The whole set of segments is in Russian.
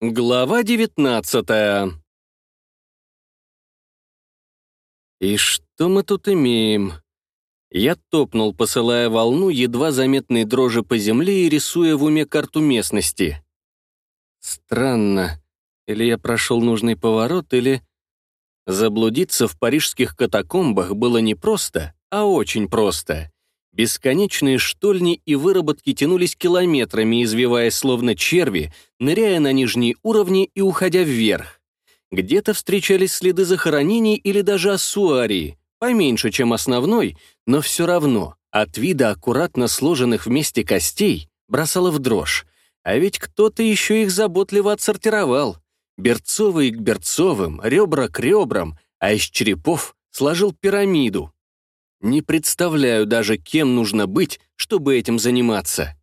Глава девятнадцатая. И что мы тут имеем? Я топнул, посылая волну едва заметной дрожи по земле и рисуя в уме карту местности. Странно. Или я прошел нужный поворот, или... Заблудиться в парижских катакомбах было не просто, а очень просто. Бесконечные штольни и выработки тянулись километрами, извиваясь словно черви, ныряя на нижние уровни и уходя вверх. Где-то встречались следы захоронений или даже ассуарии, поменьше, чем основной, но все равно от вида аккуратно сложенных вместе костей бросало в дрожь. А ведь кто-то еще их заботливо отсортировал. Берцовые к берцовым, ребра к ребрам, а из черепов сложил пирамиду. Не представляю даже, кем нужно быть, чтобы этим заниматься.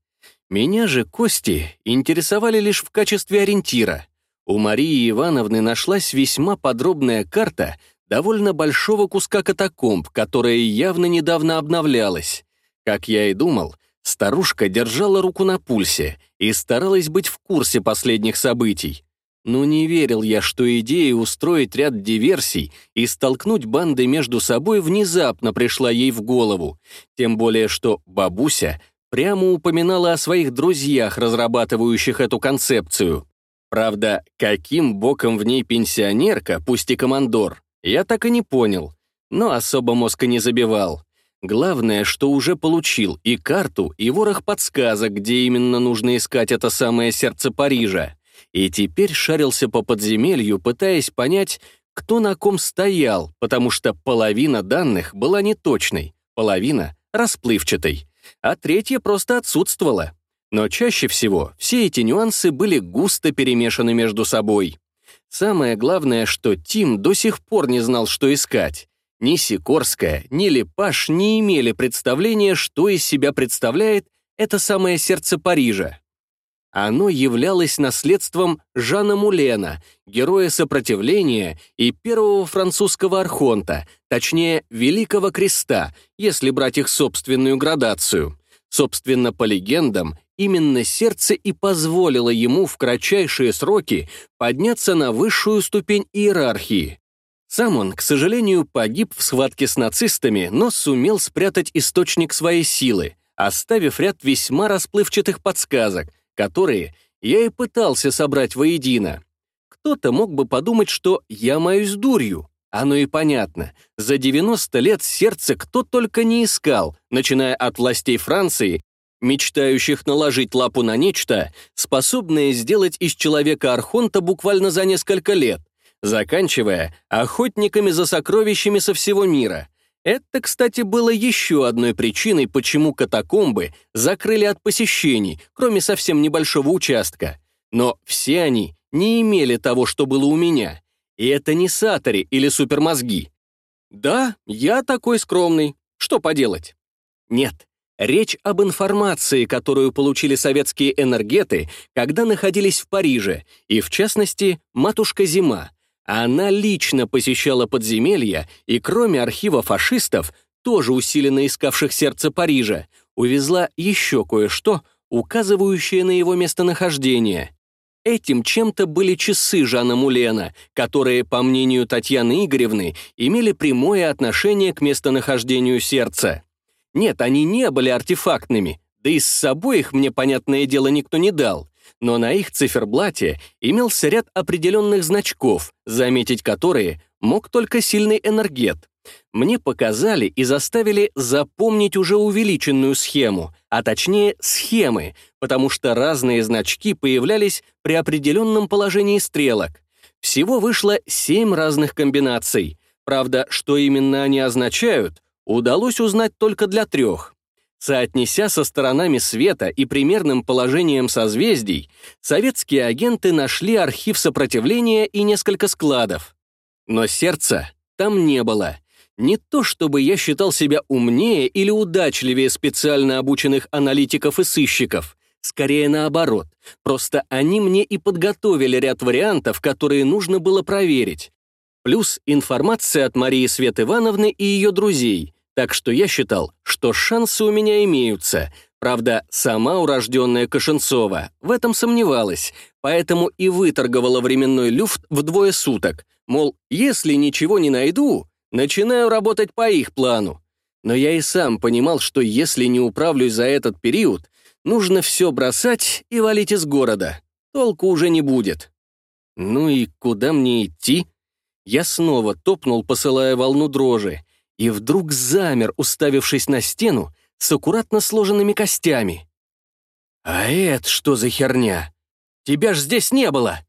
Меня же кости интересовали лишь в качестве ориентира. У Марии Ивановны нашлась весьма подробная карта довольно большого куска катакомб, которая явно недавно обновлялась. Как я и думал, старушка держала руку на пульсе и старалась быть в курсе последних событий. Но не верил я, что идея устроить ряд диверсий и столкнуть банды между собой внезапно пришла ей в голову, тем более что бабуся прямо упоминала о своих друзьях, разрабатывающих эту концепцию. Правда, каким боком в ней пенсионерка, пусть и командор, я так и не понял, но особо мозга не забивал. Главное, что уже получил и карту, и ворох подсказок, где именно нужно искать это самое сердце Парижа и теперь шарился по подземелью, пытаясь понять, кто на ком стоял, потому что половина данных была неточной, половина — расплывчатой, а третья просто отсутствовала. Но чаще всего все эти нюансы были густо перемешаны между собой. Самое главное, что Тим до сих пор не знал, что искать. Ни Сикорская, ни Лепаш не имели представления, что из себя представляет это самое сердце Парижа. Оно являлось наследством Жана Мулена, героя сопротивления и первого французского архонта, точнее, Великого Креста, если брать их собственную градацию. Собственно, по легендам, именно сердце и позволило ему в кратчайшие сроки подняться на высшую ступень иерархии. Сам он, к сожалению, погиб в схватке с нацистами, но сумел спрятать источник своей силы, оставив ряд весьма расплывчатых подсказок — которые я и пытался собрать воедино. Кто-то мог бы подумать, что я маюсь дурью. Оно и понятно. За 90 лет сердце кто только не искал, начиная от властей Франции, мечтающих наложить лапу на нечто, способное сделать из человека Архонта буквально за несколько лет, заканчивая охотниками за сокровищами со всего мира, это, кстати, было еще одной причиной, почему катакомбы закрыли от посещений, кроме совсем небольшого участка. Но все они не имели того, что было у меня. И это не сатори или супермозги. Да, я такой скромный. Что поделать? Нет, речь об информации, которую получили советские энергеты, когда находились в Париже, и, в частности, матушка Зима, она лично посещала подземелья и, кроме архива фашистов, тоже усиленно искавших сердце Парижа, увезла еще кое-что, указывающее на его местонахождение. Этим чем-то были часы Жана Мулена, которые, по мнению Татьяны Игоревны, имели прямое отношение к местонахождению сердца. Нет, они не были артефактными, да и с собой их, мне, понятное дело, никто не дал но на их циферблате имелся ряд определенных значков, заметить которые мог только сильный энергет. Мне показали и заставили запомнить уже увеличенную схему, а точнее схемы, потому что разные значки появлялись при определенном положении стрелок. Всего вышло семь разных комбинаций. Правда, что именно они означают, удалось узнать только для трех. Соотнеся со сторонами света и примерным положением созвездий, советские агенты нашли архив сопротивления и несколько складов. Но сердца там не было. Не то чтобы я считал себя умнее или удачливее специально обученных аналитиков и сыщиков, скорее наоборот. Просто они мне и подготовили ряд вариантов, которые нужно было проверить. Плюс информация от Марии Свет Ивановны и ее друзей, так что я считал, что шансы у меня имеются, Правда, сама урожденная Кошенцова в этом сомневалась, поэтому и выторговала временной люфт вдвое суток. Мол, если ничего не найду, начинаю работать по их плану. Но я и сам понимал, что если не управлюсь за этот период, нужно все бросать и валить из города. Толку уже не будет. Ну и куда мне идти? Я снова топнул, посылая волну дрожи, и вдруг замер, уставившись на стену с аккуратно сложенными костями. «А это что за херня? Тебя ж здесь не было!»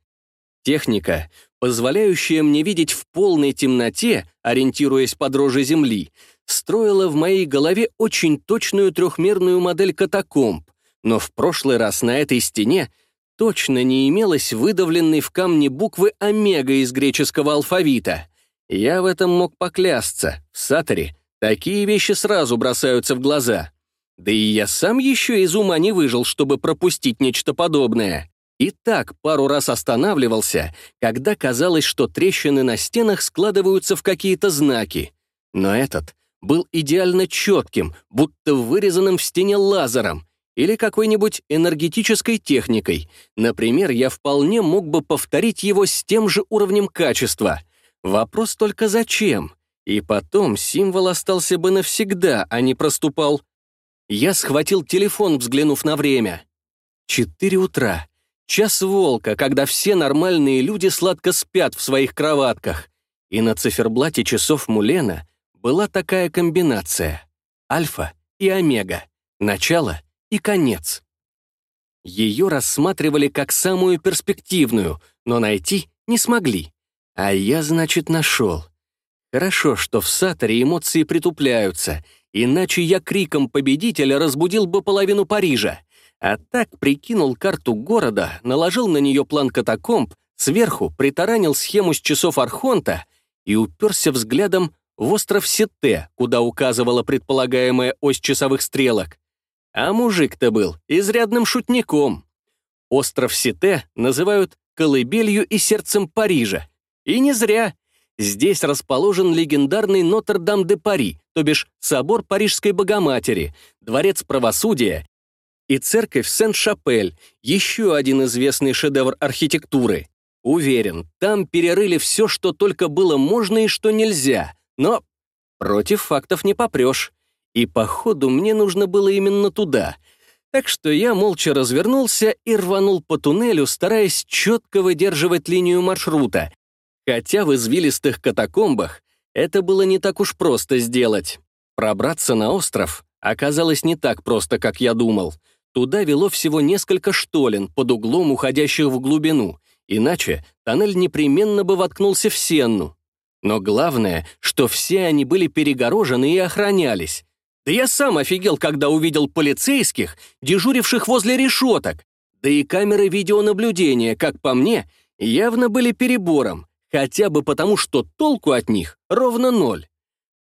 Техника, позволяющая мне видеть в полной темноте, ориентируясь по дрожи земли, строила в моей голове очень точную трехмерную модель катакомб, но в прошлый раз на этой стене точно не имелось выдавленной в камне буквы «Омега» из греческого алфавита. Я в этом мог поклясться. В Саторе такие вещи сразу бросаются в глаза. Да и я сам еще из ума не выжил, чтобы пропустить нечто подобное. И так пару раз останавливался, когда казалось, что трещины на стенах складываются в какие-то знаки. Но этот был идеально четким, будто вырезанным в стене лазером или какой-нибудь энергетической техникой. Например, я вполне мог бы повторить его с тем же уровнем качества. Вопрос только зачем? И потом символ остался бы навсегда, а не проступал. Я схватил телефон, взглянув на время. Четыре утра. Час волка, когда все нормальные люди сладко спят в своих кроватках. И на циферблате часов Мулена была такая комбинация. Альфа и омега. Начало и конец. Ее рассматривали как самую перспективную, но найти не смогли. А я, значит, нашел. Хорошо, что в Саторе эмоции притупляются, иначе я криком победителя разбудил бы половину Парижа. А так прикинул карту города, наложил на нее план катакомб, сверху притаранил схему с часов Архонта и уперся взглядом в остров Сете, куда указывала предполагаемая ось часовых стрелок. А мужик-то был изрядным шутником. Остров Сите называют колыбелью и сердцем Парижа. И не зря. Здесь расположен легендарный Нотр-Дам-де-Пари, то бишь собор Парижской Богоматери, дворец правосудия и церковь Сен-Шапель, еще один известный шедевр архитектуры. Уверен, там перерыли все, что только было можно и что нельзя, но против фактов не попрешь. И, походу, мне нужно было именно туда. Так что я молча развернулся и рванул по туннелю, стараясь четко выдерживать линию маршрута. Хотя в извилистых катакомбах это было не так уж просто сделать. Пробраться на остров оказалось не так просто, как я думал — Туда вело всего несколько штолен под углом, уходящих в глубину, иначе тоннель непременно бы воткнулся в сенну. Но главное, что все они были перегорожены и охранялись. Да я сам офигел, когда увидел полицейских, дежуривших возле решеток. Да и камеры видеонаблюдения, как по мне, явно были перебором, хотя бы потому, что толку от них ровно ноль.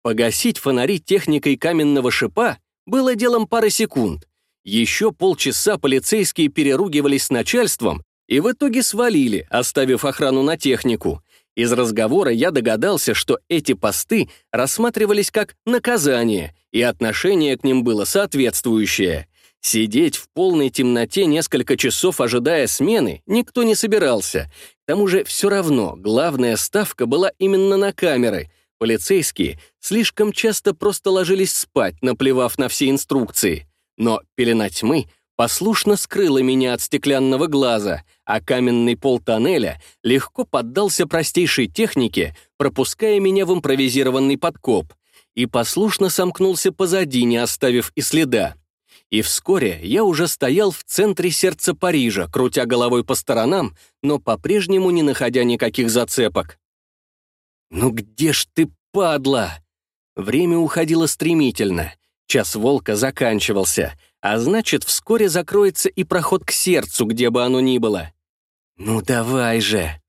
Погасить фонари техникой каменного шипа было делом пары секунд, еще полчаса полицейские переругивались с начальством и в итоге свалили, оставив охрану на технику. Из разговора я догадался, что эти посты рассматривались как наказание, и отношение к ним было соответствующее. Сидеть в полной темноте несколько часов, ожидая смены, никто не собирался. К тому же все равно главная ставка была именно на камеры. Полицейские слишком часто просто ложились спать, наплевав на все инструкции. Но пелена тьмы послушно скрыла меня от стеклянного глаза, а каменный пол тоннеля легко поддался простейшей технике, пропуская меня в импровизированный подкоп, и послушно сомкнулся позади, не оставив и следа. И вскоре я уже стоял в центре сердца Парижа, крутя головой по сторонам, но по-прежнему не находя никаких зацепок. «Ну где ж ты, падла?» Время уходило стремительно. Час волка заканчивался, а значит, вскоре закроется и проход к сердцу, где бы оно ни было. Ну давай же.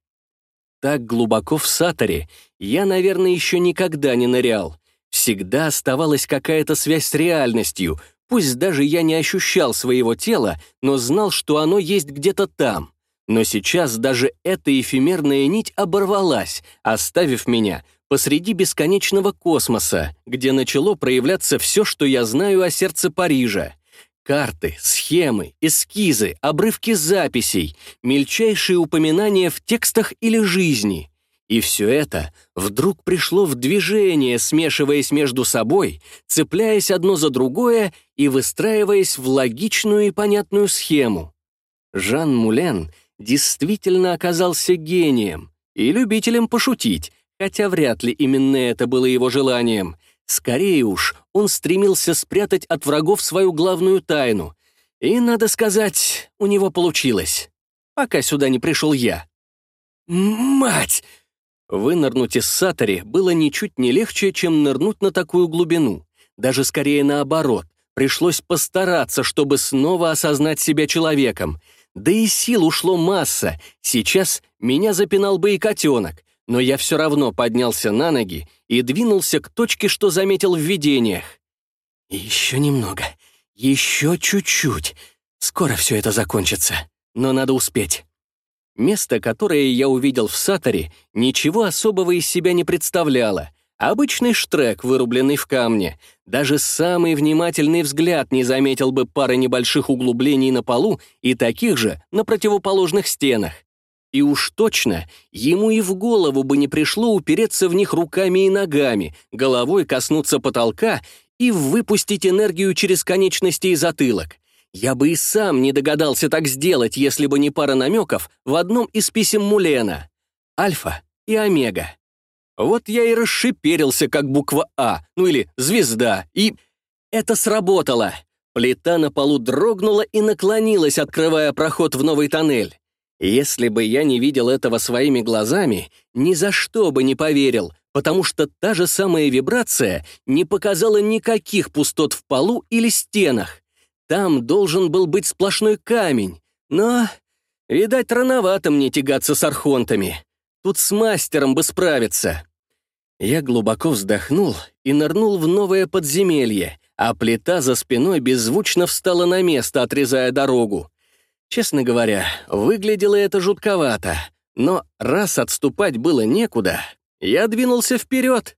Так глубоко в Саторе я, наверное, еще никогда не нырял. Всегда оставалась какая-то связь с реальностью, пусть даже я не ощущал своего тела, но знал, что оно есть где-то там. Но сейчас даже эта эфемерная нить оборвалась, оставив меня посреди бесконечного космоса, где начало проявляться все, что я знаю о сердце Парижа. Карты, схемы, эскизы, обрывки записей, мельчайшие упоминания в текстах или жизни. И все это вдруг пришло в движение, смешиваясь между собой, цепляясь одно за другое и выстраиваясь в логичную и понятную схему. Жан Мулен действительно оказался гением и любителем пошутить, хотя вряд ли именно это было его желанием. Скорее уж, он стремился спрятать от врагов свою главную тайну. И, надо сказать, у него получилось. Пока сюда не пришел я. «Мать!» Вынырнуть из Сатори было ничуть не легче, чем нырнуть на такую глубину. Даже скорее наоборот. Пришлось постараться, чтобы снова осознать себя человеком. Да и сил ушло масса. Сейчас меня запинал бы и котенок но я все равно поднялся на ноги и двинулся к точке, что заметил в видениях. Еще немного, еще чуть-чуть. Скоро все это закончится, но надо успеть. Место, которое я увидел в Саторе, ничего особого из себя не представляло. Обычный штрек, вырубленный в камне. Даже самый внимательный взгляд не заметил бы пары небольших углублений на полу и таких же на противоположных стенах. И уж точно, ему и в голову бы не пришло упереться в них руками и ногами, головой коснуться потолка и выпустить энергию через конечности и затылок. Я бы и сам не догадался так сделать, если бы не пара намеков в одном из писем Мулена. Альфа и Омега. Вот я и расшиперился, как буква А, ну или звезда, и... Это сработало. Плита на полу дрогнула и наклонилась, открывая проход в новый тоннель. Если бы я не видел этого своими глазами, ни за что бы не поверил, потому что та же самая вибрация не показала никаких пустот в полу или стенах. Там должен был быть сплошной камень, но, видать, рановато мне тягаться с архонтами. Тут с мастером бы справиться. Я глубоко вздохнул и нырнул в новое подземелье, а плита за спиной беззвучно встала на место, отрезая дорогу. Честно говоря, выглядело это жутковато, но раз отступать было некуда, я двинулся вперед.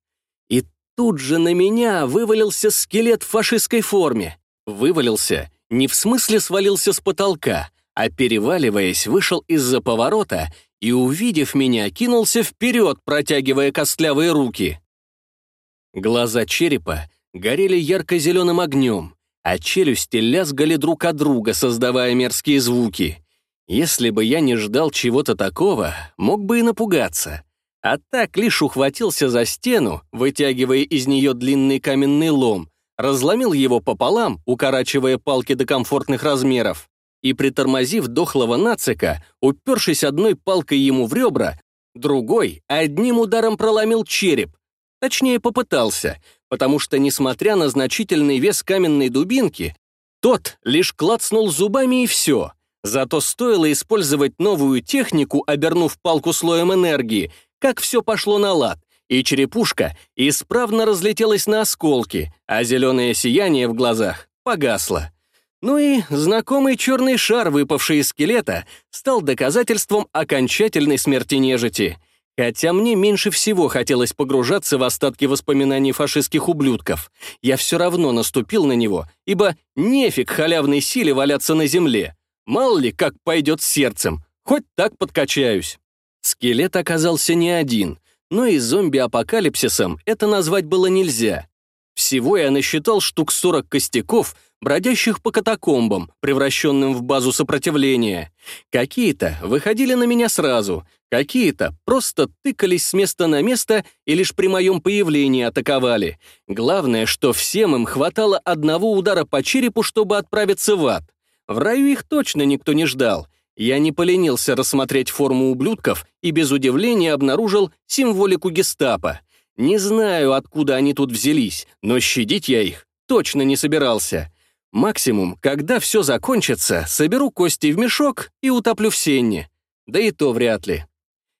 И тут же на меня вывалился скелет в фашистской форме. Вывалился не в смысле свалился с потолка, а переваливаясь, вышел из-за поворота и, увидев меня, кинулся вперед, протягивая костлявые руки. Глаза черепа горели ярко-зеленым огнем, а челюсти лязгали друг от друга, создавая мерзкие звуки. Если бы я не ждал чего-то такого, мог бы и напугаться. А так лишь ухватился за стену, вытягивая из нее длинный каменный лом, разломил его пополам, укорачивая палки до комфортных размеров, и, притормозив дохлого нацика, упершись одной палкой ему в ребра, другой одним ударом проломил череп. Точнее, попытался — потому что, несмотря на значительный вес каменной дубинки, тот лишь клацнул зубами и все. Зато стоило использовать новую технику, обернув палку слоем энергии, как все пошло на лад, и черепушка исправно разлетелась на осколки, а зеленое сияние в глазах погасло. Ну и знакомый черный шар, выпавший из скелета, стал доказательством окончательной смерти нежити — Хотя мне меньше всего хотелось погружаться в остатки воспоминаний фашистских ублюдков, я все равно наступил на него, ибо нефиг халявной силе валяться на земле. Мало ли, как пойдет сердцем, хоть так подкачаюсь. Скелет оказался не один, но и зомби-апокалипсисом это назвать было нельзя. Всего я насчитал штук 40 костяков, бродящих по катакомбам, превращенным в базу сопротивления. Какие-то выходили на меня сразу, какие-то просто тыкались с места на место и лишь при моем появлении атаковали. Главное, что всем им хватало одного удара по черепу, чтобы отправиться в ад. В раю их точно никто не ждал. Я не поленился рассмотреть форму ублюдков и без удивления обнаружил символику гестапо. Не знаю, откуда они тут взялись, но щадить я их точно не собирался. Максимум, когда все закончится, соберу кости в мешок и утоплю в сенне. Да и то вряд ли.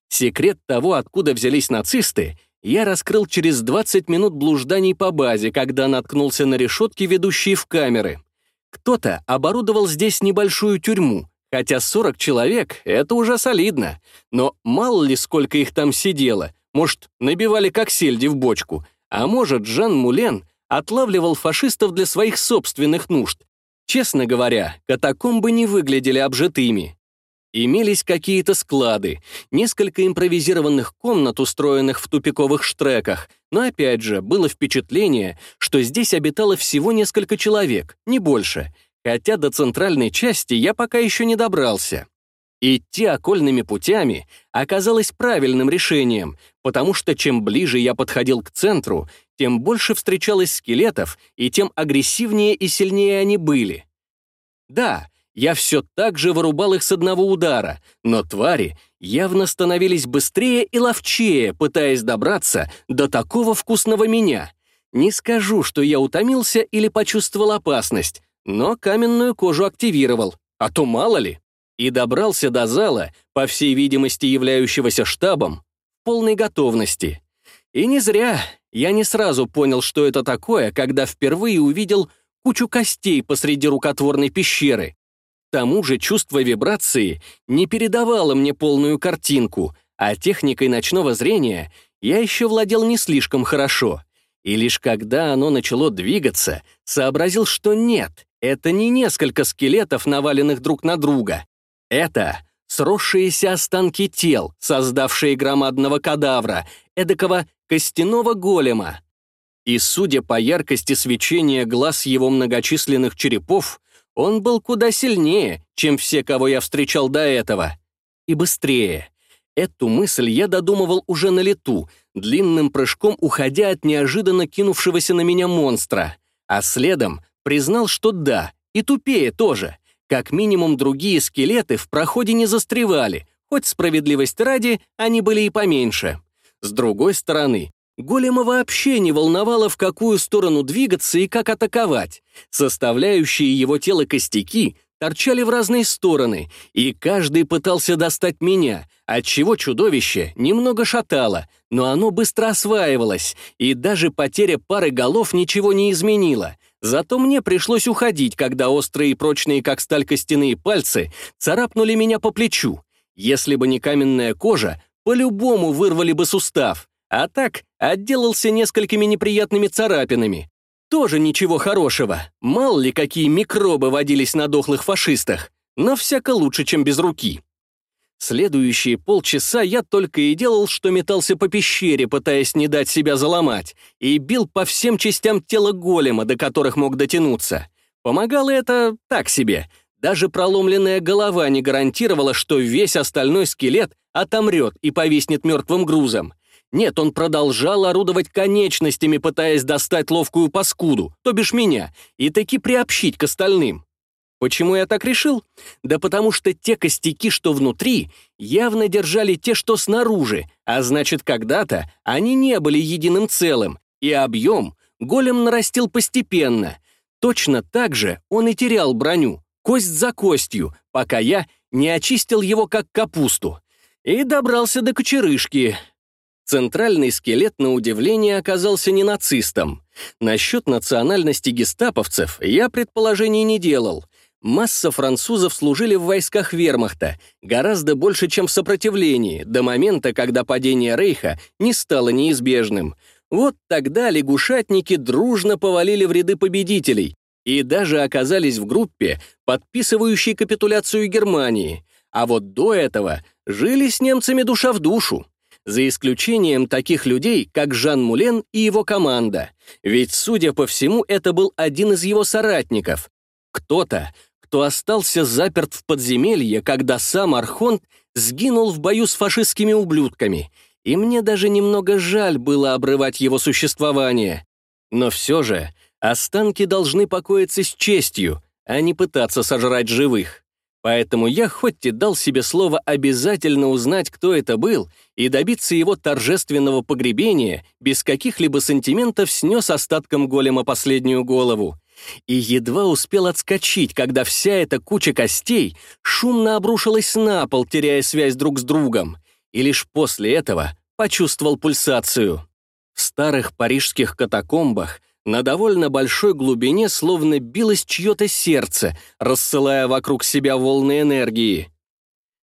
Секрет того, откуда взялись нацисты, я раскрыл через 20 минут блужданий по базе, когда наткнулся на решетки, ведущие в камеры. Кто-то оборудовал здесь небольшую тюрьму, хотя 40 человек — это уже солидно. Но мало ли сколько их там сидело, может, набивали как сельди в бочку, а может, Жан Мулен — отлавливал фашистов для своих собственных нужд. Честно говоря, катакомбы не выглядели обжитыми. Имелись какие-то склады, несколько импровизированных комнат, устроенных в тупиковых штреках, но опять же, было впечатление, что здесь обитало всего несколько человек, не больше, хотя до центральной части я пока еще не добрался. Идти окольными путями оказалось правильным решением, потому что чем ближе я подходил к центру, тем больше встречалось скелетов, и тем агрессивнее и сильнее они были. Да, я все так же вырубал их с одного удара, но твари явно становились быстрее и ловчее, пытаясь добраться до такого вкусного меня. Не скажу, что я утомился или почувствовал опасность, но каменную кожу активировал, а то мало ли и добрался до зала, по всей видимости являющегося штабом, в полной готовности. И не зря я не сразу понял, что это такое, когда впервые увидел кучу костей посреди рукотворной пещеры. К тому же чувство вибрации не передавало мне полную картинку, а техникой ночного зрения я еще владел не слишком хорошо. И лишь когда оно начало двигаться, сообразил, что нет, это не несколько скелетов, наваленных друг на друга, это сросшиеся останки тел, создавшие громадного кадавра, эдакого костяного голема. И, судя по яркости свечения глаз его многочисленных черепов, он был куда сильнее, чем все, кого я встречал до этого. И быстрее. Эту мысль я додумывал уже на лету, длинным прыжком уходя от неожиданно кинувшегося на меня монстра. А следом признал, что да, и тупее тоже — как минимум другие скелеты в проходе не застревали, хоть справедливость ради они были и поменьше. С другой стороны, голема вообще не волновало, в какую сторону двигаться и как атаковать. Составляющие его тело костяки торчали в разные стороны, и каждый пытался достать меня, отчего чудовище немного шатало, но оно быстро осваивалось, и даже потеря пары голов ничего не изменила — Зато мне пришлось уходить, когда острые и прочные, как сталь костяные пальцы, царапнули меня по плечу. Если бы не каменная кожа, по-любому вырвали бы сустав. А так отделался несколькими неприятными царапинами. Тоже ничего хорошего. Мало ли, какие микробы водились на дохлых фашистах. Но всяко лучше, чем без руки. Следующие полчаса я только и делал, что метался по пещере, пытаясь не дать себя заломать, и бил по всем частям тела голема, до которых мог дотянуться. Помогало это так себе. Даже проломленная голова не гарантировала, что весь остальной скелет отомрет и повиснет мертвым грузом. Нет, он продолжал орудовать конечностями, пытаясь достать ловкую паскуду, то бишь меня, и таки приобщить к остальным. Почему я так решил? Да потому что те костяки, что внутри, явно держали те, что снаружи, а значит, когда-то они не были единым целым, и объем голем нарастил постепенно. Точно так же он и терял броню, кость за костью, пока я не очистил его как капусту. И добрался до кочерышки. Центральный скелет, на удивление, оказался не нацистом. Насчет национальности гестаповцев я предположений не делал — Масса французов служили в войсках вермахта, гораздо больше, чем в сопротивлении, до момента, когда падение Рейха не стало неизбежным. Вот тогда лягушатники дружно повалили в ряды победителей и даже оказались в группе, подписывающей капитуляцию Германии. А вот до этого жили с немцами душа в душу. За исключением таких людей, как Жан Мулен и его команда. Ведь, судя по всему, это был один из его соратников. Кто-то, кто остался заперт в подземелье, когда сам Архонт сгинул в бою с фашистскими ублюдками, и мне даже немного жаль было обрывать его существование. Но все же останки должны покоиться с честью, а не пытаться сожрать живых. Поэтому я хоть и дал себе слово обязательно узнать, кто это был, и добиться его торжественного погребения, без каких-либо сантиментов снес остатком голема последнюю голову и едва успел отскочить, когда вся эта куча костей шумно обрушилась на пол, теряя связь друг с другом, и лишь после этого почувствовал пульсацию. В старых парижских катакомбах на довольно большой глубине словно билось чье-то сердце, рассылая вокруг себя волны энергии.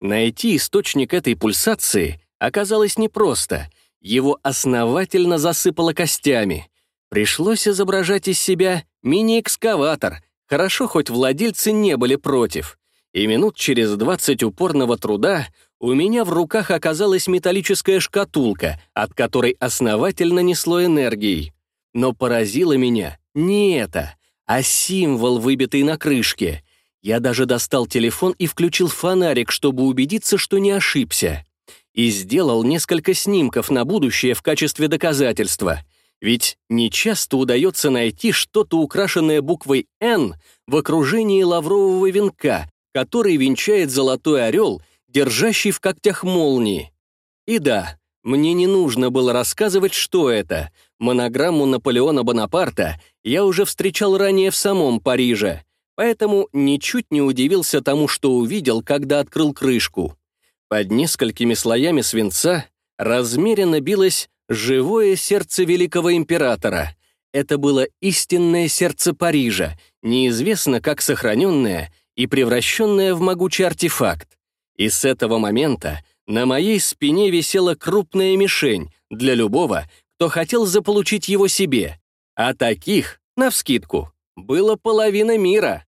Найти источник этой пульсации оказалось непросто, его основательно засыпало костями — Пришлось изображать из себя мини-экскаватор, Хорошо, хоть владельцы не были против. И минут через двадцать упорного труда у меня в руках оказалась металлическая шкатулка, от которой основательно несло энергией. Но поразило меня не это, а символ, выбитый на крышке. Я даже достал телефон и включил фонарик, чтобы убедиться, что не ошибся. И сделал несколько снимков на будущее в качестве доказательства. Ведь нечасто удается найти что-то, украшенное буквой «Н» в окружении лаврового венка, который венчает золотой орел, держащий в когтях молнии. И да, мне не нужно было рассказывать, что это. Монограмму Наполеона Бонапарта я уже встречал ранее в самом Париже поэтому ничуть не удивился тому, что увидел, когда открыл крышку. Под несколькими слоями свинца размеренно билось живое сердце великого императора. Это было истинное сердце Парижа, неизвестно как сохраненное и превращенное в могучий артефакт. И с этого момента на моей спине висела крупная мишень для любого, кто хотел заполучить его себе. А таких, навскидку, было половина мира.